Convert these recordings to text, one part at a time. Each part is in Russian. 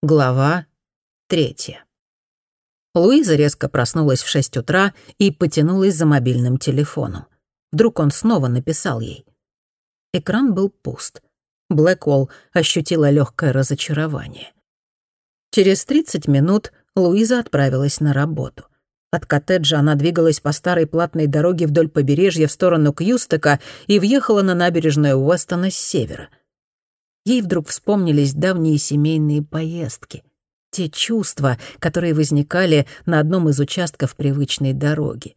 Глава третья. Луиза резко проснулась в шесть утра и потянулась за мобильным телефоном. Вдруг он снова написал ей. Экран был пуст. Блэкволл ощутила легкое разочарование. Через 30 минут Луиза отправилась на работу. От коттеджа она двигалась по старой платной дороге вдоль побережья в сторону Кьюстека и въехала на набережную Уэстона с севера — Ей вдруг вспомнились давние семейные поездки, те чувства, которые возникали на одном из участков привычной дороги.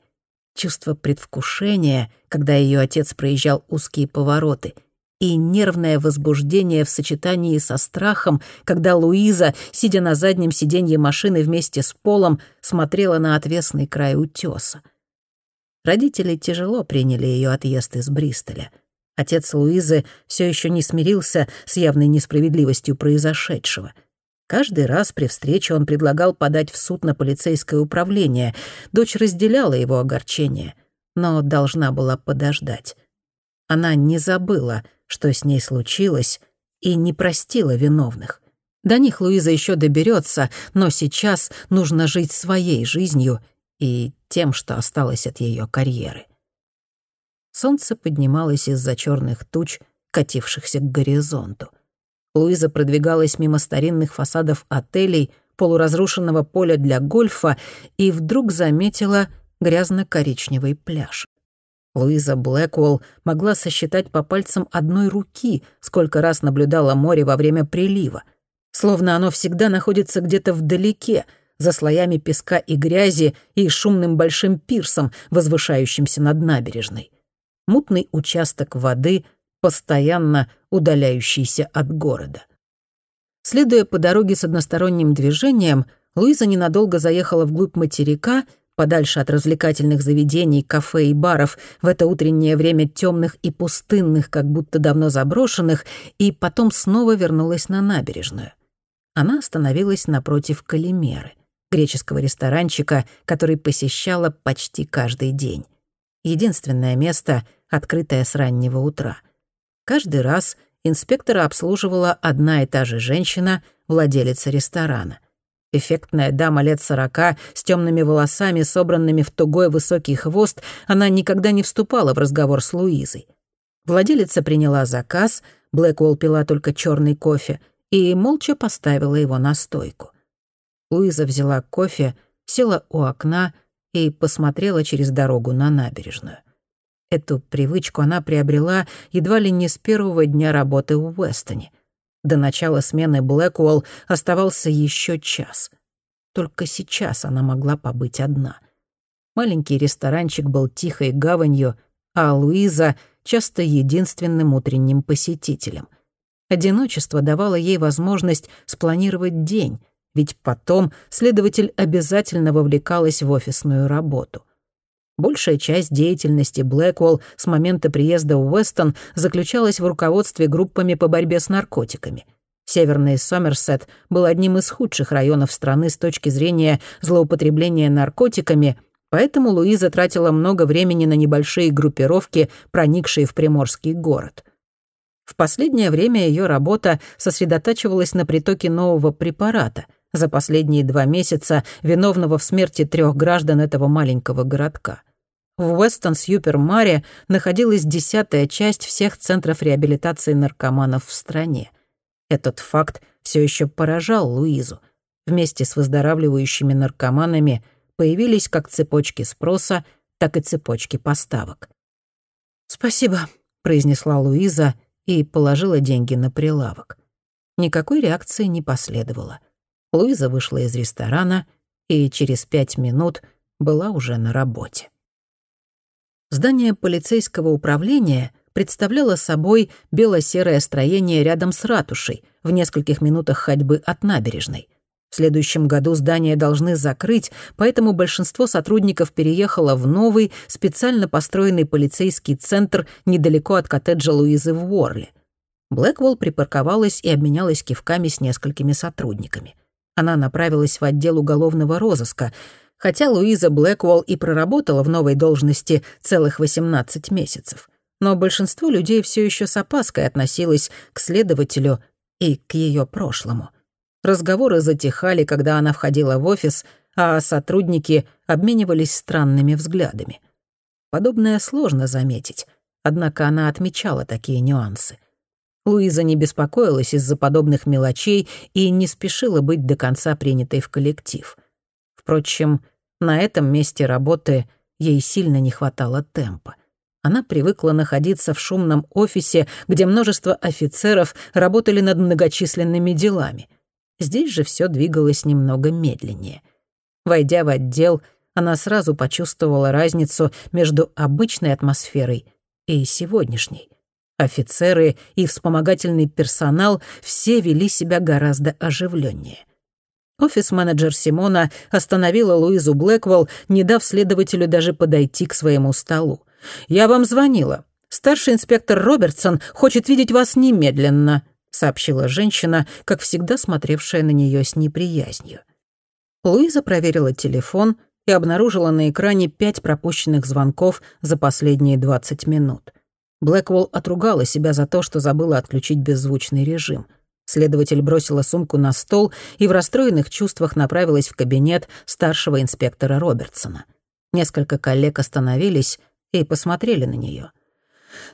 Чувство предвкушения, когда ее отец проезжал узкие повороты, и нервное возбуждение в сочетании со страхом, когда Луиза, сидя на заднем сиденье машины вместе с Полом, смотрела на отвесный край утеса. Родители тяжело приняли ее отъезд из Бристоля — Отец Луизы все еще не смирился с явной несправедливостью произошедшего. Каждый раз при встрече он предлагал подать в суд на полицейское управление. Дочь разделяла его огорчение, но должна была подождать. Она не забыла, что с ней случилось, и не простила виновных. До них Луиза еще доберется, но сейчас нужно жить своей жизнью и тем, что осталось от ее карьеры. Солнце поднималось из-за черных туч, катившихся к горизонту. Луиза продвигалась мимо старинных фасадов отелей, полуразрушенного поля для гольфа и вдруг заметила грязно-коричневый пляж. Луиза Блэквелл могла сосчитать по пальцам одной руки, сколько раз наблюдала море во время прилива. Словно оно всегда находится где-то вдалеке, за слоями песка и грязи и шумным большим пирсом, возвышающимся над набережной мутный участок воды, постоянно удаляющийся от города. Следуя по дороге с односторонним движением, Луиза ненадолго заехала вглубь материка, подальше от развлекательных заведений, кафе и баров, в это утреннее время темных и пустынных, как будто давно заброшенных, и потом снова вернулась на набережную. Она остановилась напротив Калимеры, греческого ресторанчика, который посещала почти каждый день. Единственное место, открытое с раннего утра. Каждый раз инспектора обслуживала одна и та же женщина, владелица ресторана. Эффектная дама лет сорока, с темными волосами, собранными в тугой высокий хвост, она никогда не вступала в разговор с Луизой. Владелица приняла заказ, Блэквелл пила только черный кофе, и молча поставила его на стойку. Луиза взяла кофе, села у окна и посмотрела через дорогу на набережную. Эту привычку она приобрела едва ли не с первого дня работы в Уэстоне. До начала смены Блэкуэлл оставался еще час. Только сейчас она могла побыть одна. Маленький ресторанчик был тихой гаванью, а Луиза — часто единственным утренним посетителем. Одиночество давало ей возможность спланировать день, ведь потом следователь обязательно вовлекалась в офисную работу. Большая часть деятельности Блэквелл с момента приезда в Уэстон заключалась в руководстве группами по борьбе с наркотиками. Северный Сомерсет был одним из худших районов страны с точки зрения злоупотребления наркотиками, поэтому Луиза тратила много времени на небольшие группировки, проникшие в приморский город. В последнее время ее работа сосредотачивалась на притоке нового препарата — за последние два месяца виновного в смерти трех граждан этого маленького городка. В Уэстон-Сьюпер-Маре находилась десятая часть всех центров реабилитации наркоманов в стране. Этот факт все еще поражал Луизу. Вместе с выздоравливающими наркоманами появились как цепочки спроса, так и цепочки поставок. «Спасибо», — произнесла Луиза и положила деньги на прилавок. Никакой реакции не последовало — Луиза вышла из ресторана и через пять минут была уже на работе. Здание полицейского управления представляло собой бело-серое строение рядом с ратушей, в нескольких минутах ходьбы от набережной. В следующем году здание должны закрыть, поэтому большинство сотрудников переехало в новый, специально построенный полицейский центр недалеко от коттеджа Луизы в Уорле. Блэквелл припарковалась и обменялась кивками с несколькими сотрудниками. Она направилась в отдел уголовного розыска, хотя Луиза Блэкволл и проработала в новой должности целых 18 месяцев. Но большинство людей все еще с опаской относилось к следователю и к ее прошлому. Разговоры затихали, когда она входила в офис, а сотрудники обменивались странными взглядами. Подобное сложно заметить, однако она отмечала такие нюансы. Луиза не беспокоилась из-за подобных мелочей и не спешила быть до конца принятой в коллектив. Впрочем, на этом месте работы ей сильно не хватало темпа. Она привыкла находиться в шумном офисе, где множество офицеров работали над многочисленными делами. Здесь же все двигалось немного медленнее. Войдя в отдел, она сразу почувствовала разницу между обычной атмосферой и сегодняшней. Офицеры и вспомогательный персонал все вели себя гораздо оживленнее. Офис-менеджер Симона остановила Луизу Блэквелл, не дав следователю даже подойти к своему столу. «Я вам звонила. Старший инспектор Робертсон хочет видеть вас немедленно», сообщила женщина, как всегда смотревшая на нее с неприязнью. Луиза проверила телефон и обнаружила на экране пять пропущенных звонков за последние 20 минут. Блэквелл отругала себя за то, что забыла отключить беззвучный режим. Следователь бросила сумку на стол и в расстроенных чувствах направилась в кабинет старшего инспектора Робертсона. Несколько коллег остановились и посмотрели на нее.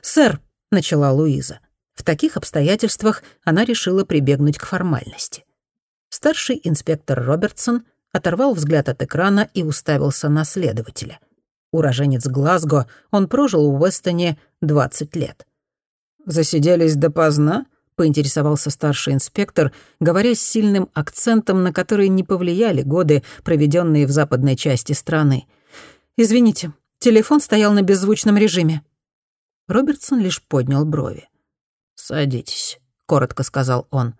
«Сэр», — начала Луиза, — в таких обстоятельствах она решила прибегнуть к формальности. Старший инспектор Робертсон оторвал взгляд от экрана и уставился на следователя. Уроженец Глазго, он прожил в Уэстоне 20 лет. «Засиделись допоздна?» — поинтересовался старший инспектор, говоря с сильным акцентом, на который не повлияли годы, проведенные в западной части страны. «Извините, телефон стоял на беззвучном режиме». Робертсон лишь поднял брови. «Садитесь», — коротко сказал он.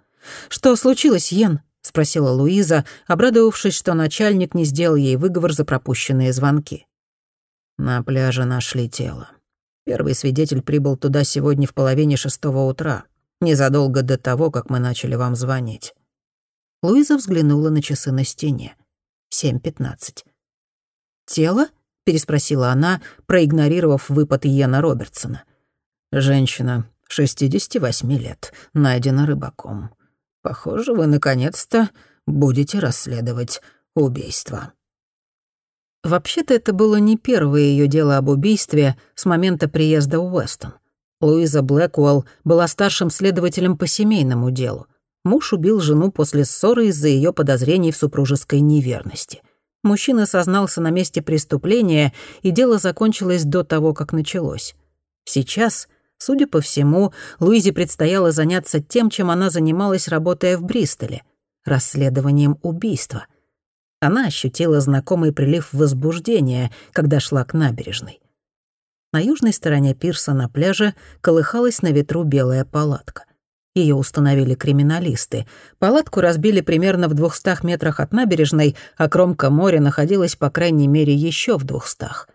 «Что случилось, Йен?» — спросила Луиза, обрадовавшись, что начальник не сделал ей выговор за пропущенные звонки. На пляже нашли тело. Первый свидетель прибыл туда сегодня в половине шестого утра, незадолго до того, как мы начали вам звонить. Луиза взглянула на часы на стене. Семь пятнадцать. «Тело?» — переспросила она, проигнорировав выпад Йена Робертсона. «Женщина, 68 лет, найдена рыбаком. Похоже, вы наконец-то будете расследовать убийство». Вообще-то это было не первое ее дело об убийстве с момента приезда в Уэстон. Луиза Блэквелл была старшим следователем по семейному делу. Муж убил жену после ссоры из-за ее подозрений в супружеской неверности. Мужчина сознался на месте преступления, и дело закончилось до того, как началось. Сейчас, судя по всему, Луизе предстояло заняться тем, чем она занималась, работая в Бристоле — расследованием убийства — она ощутила знакомый прилив возбуждения, когда шла к набережной. На южной стороне пирса на пляже колыхалась на ветру белая палатка. Ее установили криминалисты. Палатку разбили примерно в двухстах метрах от набережной, а кромка моря находилась, по крайней мере, еще в двухстах.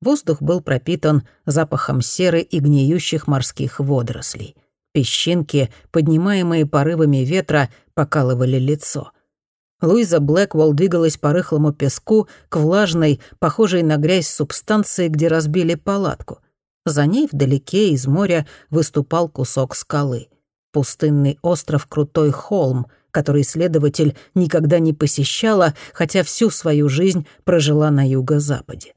Воздух был пропитан запахом серы и гниющих морских водорослей. Песчинки, поднимаемые порывами ветра, покалывали лицо — Луиза Блэквелл двигалась по рыхлому песку к влажной, похожей на грязь субстанции, где разбили палатку. За ней вдалеке из моря выступал кусок скалы. Пустынный остров Крутой холм, который следователь никогда не посещала, хотя всю свою жизнь прожила на юго-западе.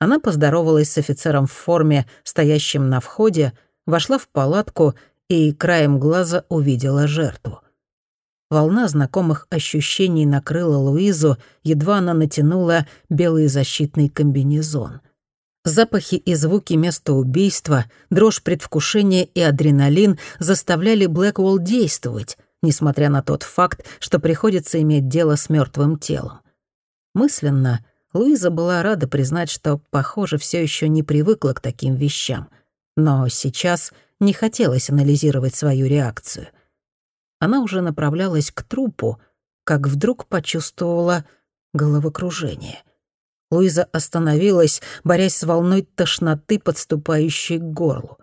Она поздоровалась с офицером в форме, стоящим на входе, вошла в палатку и краем глаза увидела жертву — Волна знакомых ощущений накрыла Луизу, едва она натянула белый защитный комбинезон. Запахи и звуки места убийства, дрожь предвкушения и адреналин заставляли Блэквелл действовать, несмотря на тот факт, что приходится иметь дело с мертвым телом. Мысленно Луиза была рада признать, что, похоже, все еще не привыкла к таким вещам. Но сейчас не хотелось анализировать свою реакцию — она уже направлялась к трупу, как вдруг почувствовала головокружение. Луиза остановилась, борясь с волной тошноты, подступающей к горлу.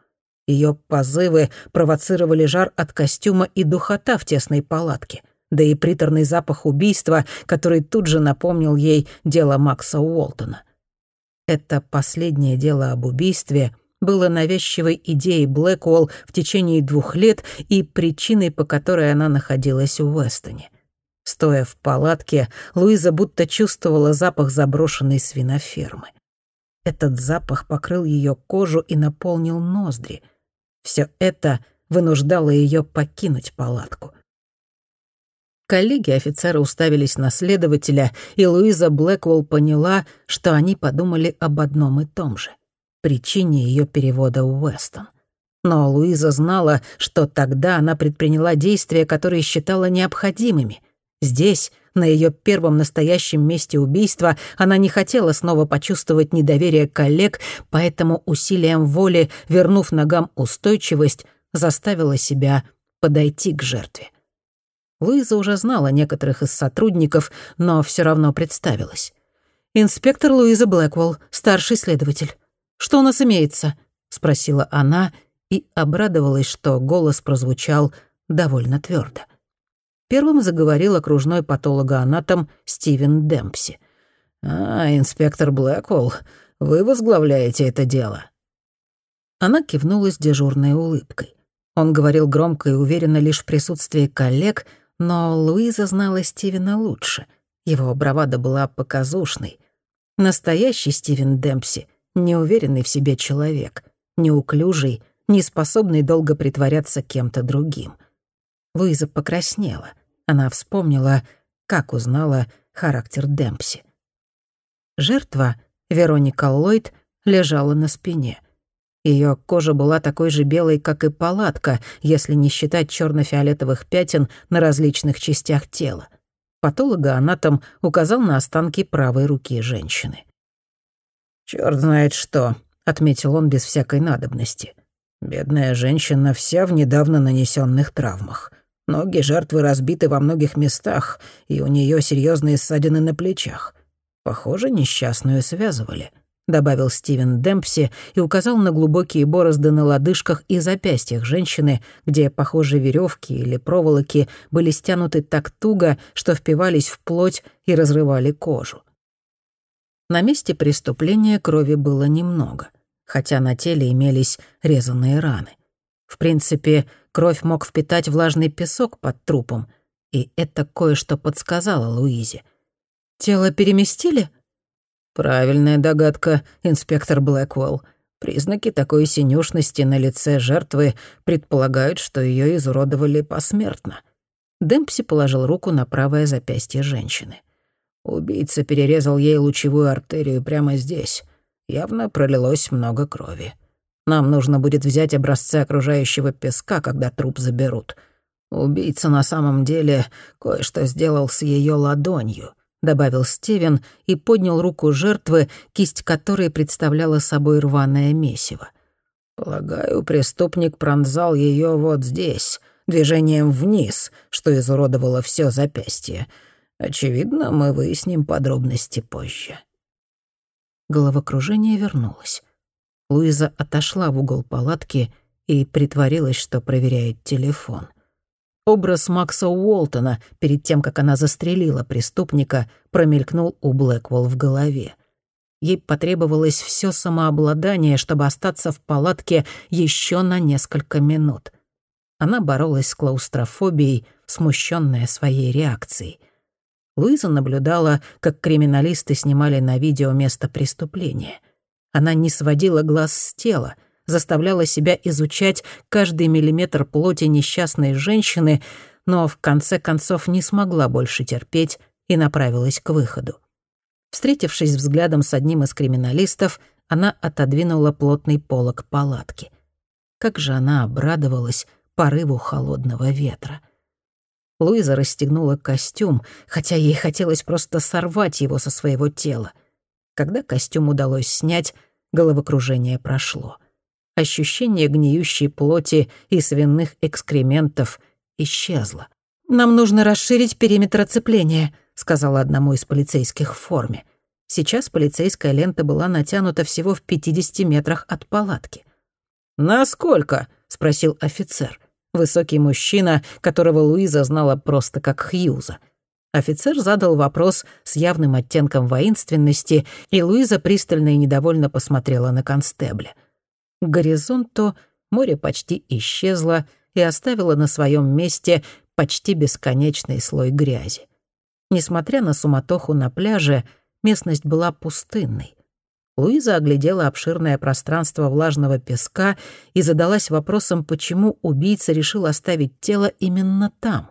Ее позывы провоцировали жар от костюма и духота в тесной палатке, да и приторный запах убийства, который тут же напомнил ей дело Макса Уолтона. Это последнее дело об убийстве — было навязчивой идеей Блэквелл в течение двух лет и причиной, по которой она находилась в Уэстоне. Стоя в палатке, Луиза будто чувствовала запах заброшенной свинофермы. Этот запах покрыл ее кожу и наполнил ноздри. Все это вынуждало ее покинуть палатку. Коллеги офицера уставились на следователя, и Луиза Блэквелл поняла, что они подумали об одном и том же — причине ее перевода Уэстон. Но Луиза знала, что тогда она предприняла действия, которые считала необходимыми. Здесь, на ее первом настоящем месте убийства, она не хотела снова почувствовать недоверие коллег, поэтому усилием воли, вернув ногам устойчивость, заставила себя подойти к жертве. Луиза уже знала некоторых из сотрудников, но все равно представилась. «Инспектор Луиза Блэквелл, старший следователь. Что у нас имеется?» — спросила она и обрадовалась, что голос прозвучал довольно твердо. Первым заговорил окружной патологоанатом Стивен Демпси. «А, инспектор Блэквелл, вы возглавляете это дело?» Она кивнула с дежурной улыбкой. Он говорил громко и уверенно лишь в присутствии коллег, но Луиза знала Стивена лучше. Его бравада была показушной. Настоящий Стивен Демпси — неуверенный в себе человек, неуклюжий, неспособный долго притворяться кем-то другим. Луиза покраснела. Она вспомнила, как узнала характер Демпси. Жертва, Вероника Ллойд, лежала на спине. Ее кожа была такой же белой, как и палатка, если не считать черно-фиолетовых пятен на различных частях тела. Патологоанатом указал на останки правой руки женщины. «Чёрт знает что», — отметил он без всякой надобности. «Бедная женщина вся в недавно нанесенных травмах. Ноги жертвы разбиты во многих местах, и у нее серьезные ссадины на плечах. Похоже, несчастную связывали». — добавил Стивен Демпси и указал на глубокие борозды на лодыжках и запястьях женщины, где, похоже, веревки или проволоки были стянуты так туго, что впивались в плоть и разрывали кожу. На месте преступления крови было немного, хотя на теле имелись резанные раны. В принципе, кровь мог впитать влажный песок под трупом, и это кое-что подсказало Луизе. «Тело переместили?» «Правильная догадка, инспектор Блэквелл. Признаки такой синюшности на лице жертвы предполагают, что ее изуродовали посмертно». Демпси положил руку на правое запястье женщины. Убийца перерезал ей лучевую артерию прямо здесь. Явно пролилось много крови. Нам нужно будет взять образцы окружающего песка, когда труп заберут. Убийца на самом деле кое-что сделал с ее ладонью. — добавил Стивен и поднял руку жертвы, кисть которой представляла собой рваное месиво. «Полагаю, преступник пронзал ее вот здесь, движением вниз, что изуродовало все запястье. Очевидно, мы выясним подробности позже». Головокружение вернулось. Луиза отошла в угол палатки и притворилась, что проверяет телефон. Образ Макса Уолтона перед тем, как она застрелила преступника, промелькнул у Блэквелл в голове. Ей потребовалось все самообладание, чтобы остаться в палатке еще на несколько минут. Она боролась с клаустрофобией, смущенная своей реакцией. Луиза наблюдала, как криминалисты снимали на видео место преступления. Она не сводила глаз с тела — заставляла себя изучать каждый миллиметр плоти несчастной женщины, но в конце концов не смогла больше терпеть и направилась к выходу. Встретившись взглядом с одним из криминалистов, она отодвинула плотный полог палатки. Как же она обрадовалась порыву холодного ветра. Луиза расстегнула костюм, хотя ей хотелось просто сорвать его со своего тела. Когда костюм удалось снять, головокружение прошло ощущение гниющей плоти и свиных экскрементов исчезло. «Нам нужно расширить периметр оцепления», — сказала одному из полицейских в форме. Сейчас полицейская лента была натянута всего в 50 метрах от палатки. «Насколько?» — спросил офицер. Высокий мужчина, которого Луиза знала просто как Хьюза. Офицер задал вопрос с явным оттенком воинственности, и Луиза пристально и недовольно посмотрела на констебля — к горизонту море почти исчезло и оставило на своем месте почти бесконечный слой грязи. Несмотря на суматоху на пляже, местность была пустынной. Луиза оглядела обширное пространство влажного песка и задалась вопросом, почему убийца решил оставить тело именно там.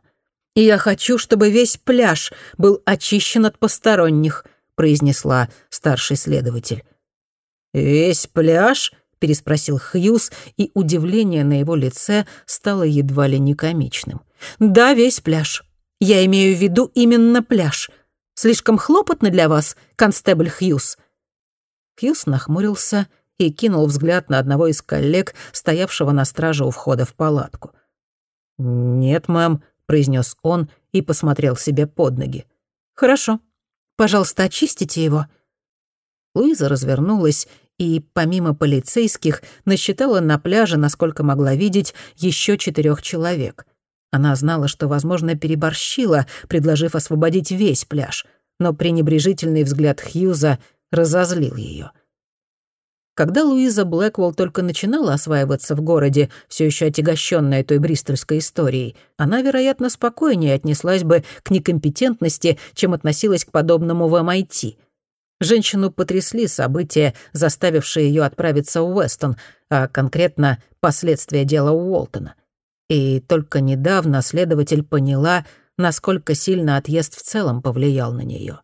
«И я хочу, чтобы весь пляж был очищен от посторонних», — произнесла старший следователь. «Весь пляж?» — переспросил Хьюз, и удивление на его лице стало едва ли не комичным. «Да, весь пляж. Я имею в виду именно пляж. Слишком хлопотно для вас, констебль Хьюз?» Хьюз нахмурился и кинул взгляд на одного из коллег, стоявшего на страже у входа в палатку. «Нет, мэм», — произнес он и посмотрел себе под ноги. «Хорошо. Пожалуйста, очистите его». Луиза развернулась и, помимо полицейских, насчитала на пляже, насколько могла видеть, еще четырех человек. Она знала, что, возможно, переборщила, предложив освободить весь пляж, но пренебрежительный взгляд Хьюза разозлил ее. Когда Луиза Блэквелл только начинала осваиваться в городе, все еще отягощенная той бристольской историей, она, вероятно, спокойнее отнеслась бы к некомпетентности, чем относилась к подобному в MIT. Эм Женщину потрясли события, заставившие ее отправиться в Уэстон, а конкретно последствия дела Уолтона. И только недавно следователь поняла, насколько сильно отъезд в целом повлиял на нее.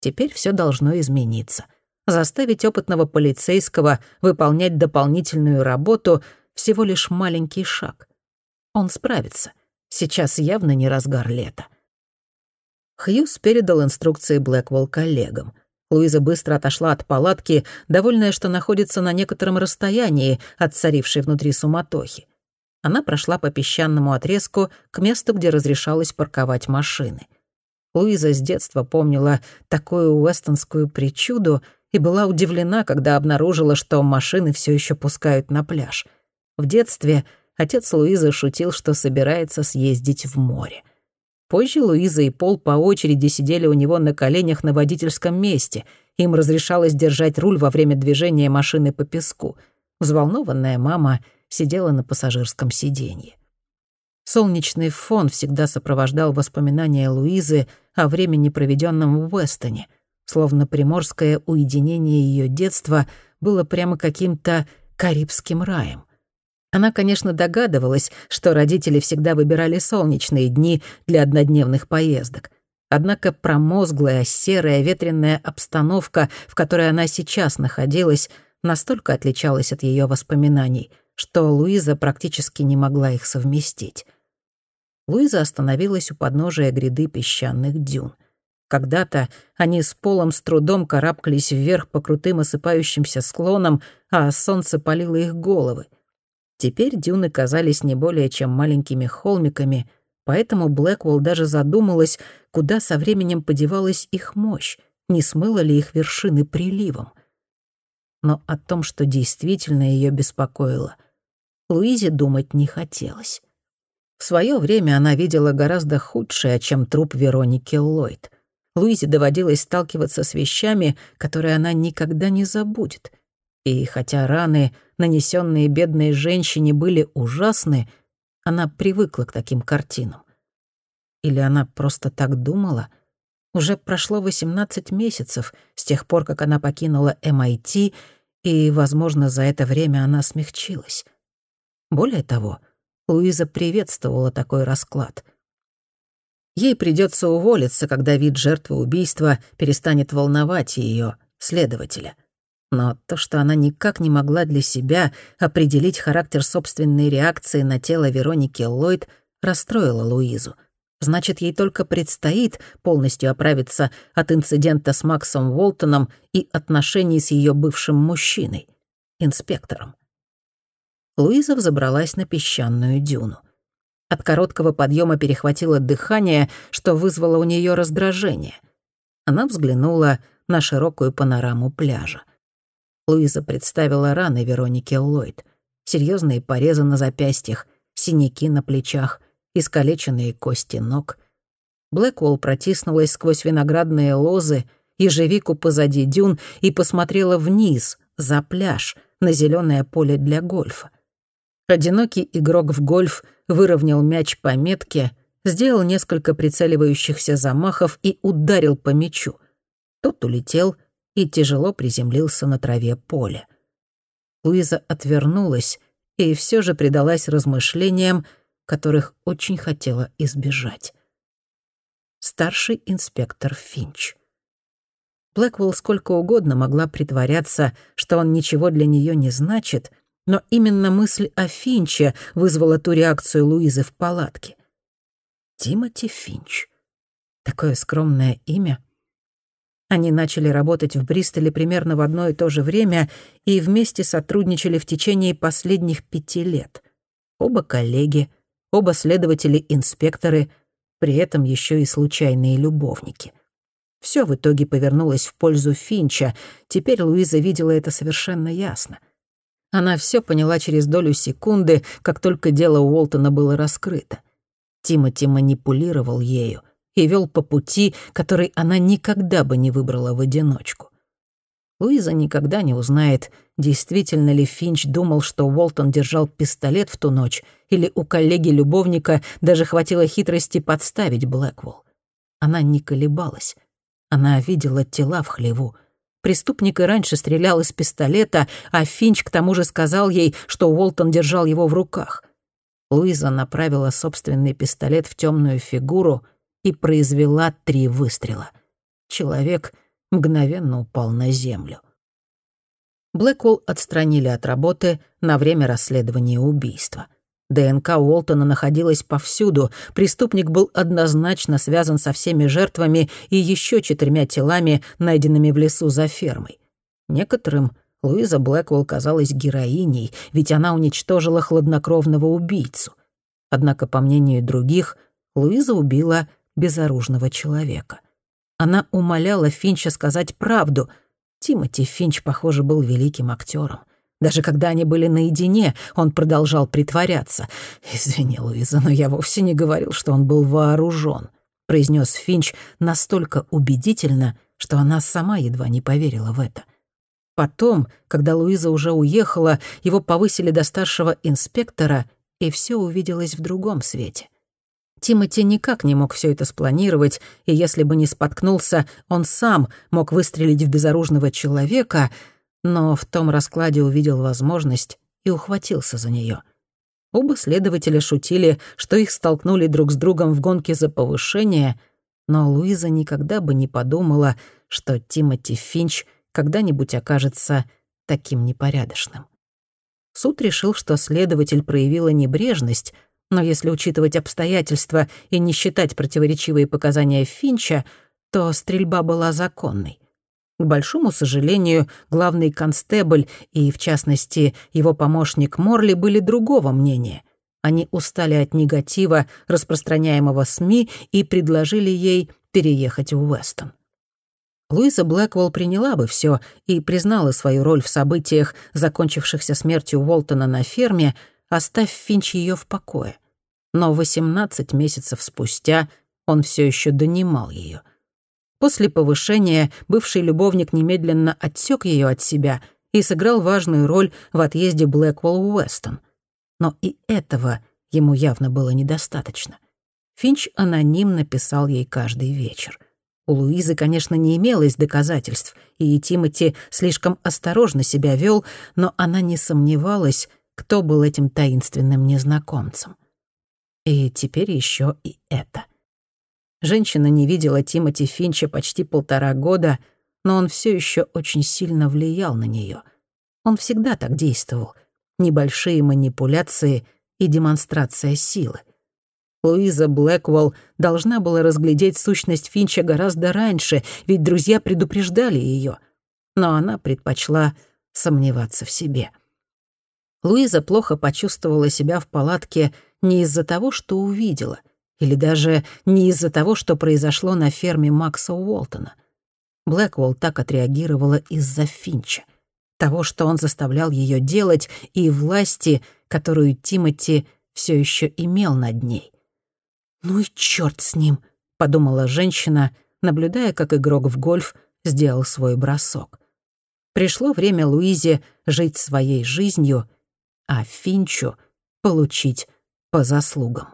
Теперь все должно измениться. Заставить опытного полицейского выполнять дополнительную работу — всего лишь маленький шаг. Он справится. Сейчас явно не разгар лета. Хьюз передал инструкции Блэквелл коллегам. Луиза быстро отошла от палатки, довольная, что находится на некотором расстоянии от царившей внутри суматохи. Она прошла по песчаному отрезку к месту, где разрешалось парковать машины — Луиза с детства помнила такую уэстонскую причуду и была удивлена, когда обнаружила, что машины все еще пускают на пляж. В детстве отец Луизы шутил, что собирается съездить в море. Позже Луиза и Пол по очереди сидели у него на коленях на водительском месте. Им разрешалось держать руль во время движения машины по песку. Взволнованная мама сидела на пассажирском сиденье. Солнечный фон всегда сопровождал воспоминания Луизы о времени, проведенном в Уэстоне, словно приморское уединение ее детства было прямо каким-то карибским раем. Она, конечно, догадывалась, что родители всегда выбирали солнечные дни для однодневных поездок. Однако промозглая, серая, ветреная обстановка, в которой она сейчас находилась, настолько отличалась от ее воспоминаний, что Луиза практически не могла их совместить. Луиза остановилась у подножия гряды песчаных дюн. Когда-то они с Полом с трудом карабкались вверх по крутым осыпающимся склонам, а солнце палило их головы. Теперь дюны казались не более чем маленькими холмиками, поэтому Блэквелл даже задумалась, куда со временем подевалась их мощь, не смыло ли их вершины приливом. Но о том, что действительно ее беспокоило, Луизе думать не хотелось. В свое время она видела гораздо худшее, чем труп Вероники Ллойд. Луизе доводилось сталкиваться с вещами, которые она никогда не забудет. И хотя раны, нанесенные бедной женщине, были ужасны, она привыкла к таким картинам. Или она просто так думала? Уже прошло 18 месяцев с тех пор, как она покинула MIT, и, возможно, за это время она смягчилась. Более того, — Луиза приветствовала такой расклад. Ей придется уволиться, когда вид жертвы убийства перестанет волновать ее, следователя. Но то, что она никак не могла для себя определить характер собственной реакции на тело Вероники Ллойд, расстроило Луизу. Значит, ей только предстоит полностью оправиться от инцидента с Максом Уолтоном и отношений с ее бывшим мужчиной, инспектором. Луиза взобралась на песчаную дюну. От короткого подъема перехватило дыхание, что вызвало у нее раздражение. Она взглянула на широкую панораму пляжа. Луиза представила раны Вероники Ллойд. Серьезные порезы на запястьях, синяки на плечах, искалеченные кости ног. Блэквелл протиснулась сквозь виноградные лозы, ежевику позади дюн и посмотрела вниз, за пляж, на зеленое поле для гольфа. Одинокий игрок в гольф выровнял мяч по метке, сделал несколько прицеливающихся замахов и ударил по мячу. Тот улетел и тяжело приземлился на траве поля. Луиза отвернулась и все же предалась размышлениям, которых очень хотела избежать. Старший инспектор Финч. Блэквелл сколько угодно могла притворяться, что он ничего для нее не значит, но именно мысль о Финче вызвала ту реакцию Луизы в палатке. Тимоти Финч. Такое скромное имя. Они начали работать в Бристоле примерно в одно и то же время и вместе сотрудничали в течение последних пяти лет. Оба коллеги, оба следователи-инспекторы, при этом еще и случайные любовники. Все в итоге повернулось в пользу Финча. Теперь Луиза видела это совершенно ясно. Она все поняла через долю секунды, как только дело Уолтона было раскрыто. Тимоти манипулировал ею и вел по пути, который она никогда бы не выбрала в одиночку. Луиза никогда не узнает, действительно ли Финч думал, что Уолтон держал пистолет в ту ночь, или у коллеги-любовника даже хватило хитрости подставить Блэквелл. Она не колебалась. Она видела тела в хлеву. Преступник и раньше стрелял из пистолета, а Финч к тому же сказал ей, что Уолтон держал его в руках. Луиза направила собственный пистолет в темную фигуру и произвела три выстрела. Человек мгновенно упал на землю. Блэквелл отстранили от работы на время расследования убийства — ДНК Уолтона находилась повсюду, преступник был однозначно связан со всеми жертвами и еще четырьмя телами, найденными в лесу за фермой. Некоторым Луиза Блэквелл казалась героиней, ведь она уничтожила хладнокровного убийцу. Однако, по мнению других, Луиза убила безоружного человека. Она умоляла Финча сказать правду. Тимоти Финч, похоже, был великим актером. Даже когда они были наедине, он продолжал притворяться. «Извини, Луиза, но я вовсе не говорил, что он был вооружен», — произнес Финч настолько убедительно, что она сама едва не поверила в это. Потом, когда Луиза уже уехала, его повысили до старшего инспектора, и все увиделось в другом свете. Тимоти никак не мог все это спланировать, и если бы не споткнулся, он сам мог выстрелить в безоружного человека — но в том раскладе увидел возможность и ухватился за нее. Оба следователя шутили, что их столкнули друг с другом в гонке за повышение, но Луиза никогда бы не подумала, что Тимоти Финч когда-нибудь окажется таким непорядочным. Суд решил, что следователь проявила небрежность, но если учитывать обстоятельства и не считать противоречивые показания Финча, то стрельба была законной. К большому сожалению, главный констебль и, в частности, его помощник Морли были другого мнения. Они устали от негатива, распространяемого СМИ, и предложили ей переехать в Уэстон. Луиза Блэквелл приняла бы все и признала свою роль в событиях, закончившихся смертью Уолтона на ферме, оставь Финч ее в покое. Но 18 месяцев спустя он все еще донимал ее. После повышения бывший любовник немедленно отсек ее от себя и сыграл важную роль в отъезде Блэквелл Уэстон. Но и этого ему явно было недостаточно. Финч анонимно писал ей каждый вечер. У Луизы, конечно, не имелось доказательств, и Тимоти слишком осторожно себя вел, но она не сомневалась, кто был этим таинственным незнакомцем. И теперь еще и это. Женщина не видела Тимоти Финча почти полтора года, но он все еще очень сильно влиял на нее. Он всегда так действовал. Небольшие манипуляции и демонстрация силы. Луиза Блэквелл должна была разглядеть сущность Финча гораздо раньше, ведь друзья предупреждали ее. Но она предпочла сомневаться в себе. Луиза плохо почувствовала себя в палатке не из-за того, что увидела — или даже не из-за того, что произошло на ферме Макса Уолтона. Блэквелл так отреагировала из-за Финча. Того, что он заставлял ее делать, и власти, которую Тимоти все еще имел над ней. «Ну и черт с ним», — подумала женщина, наблюдая, как игрок в гольф сделал свой бросок. Пришло время Луизе жить своей жизнью, а Финчу получить по заслугам.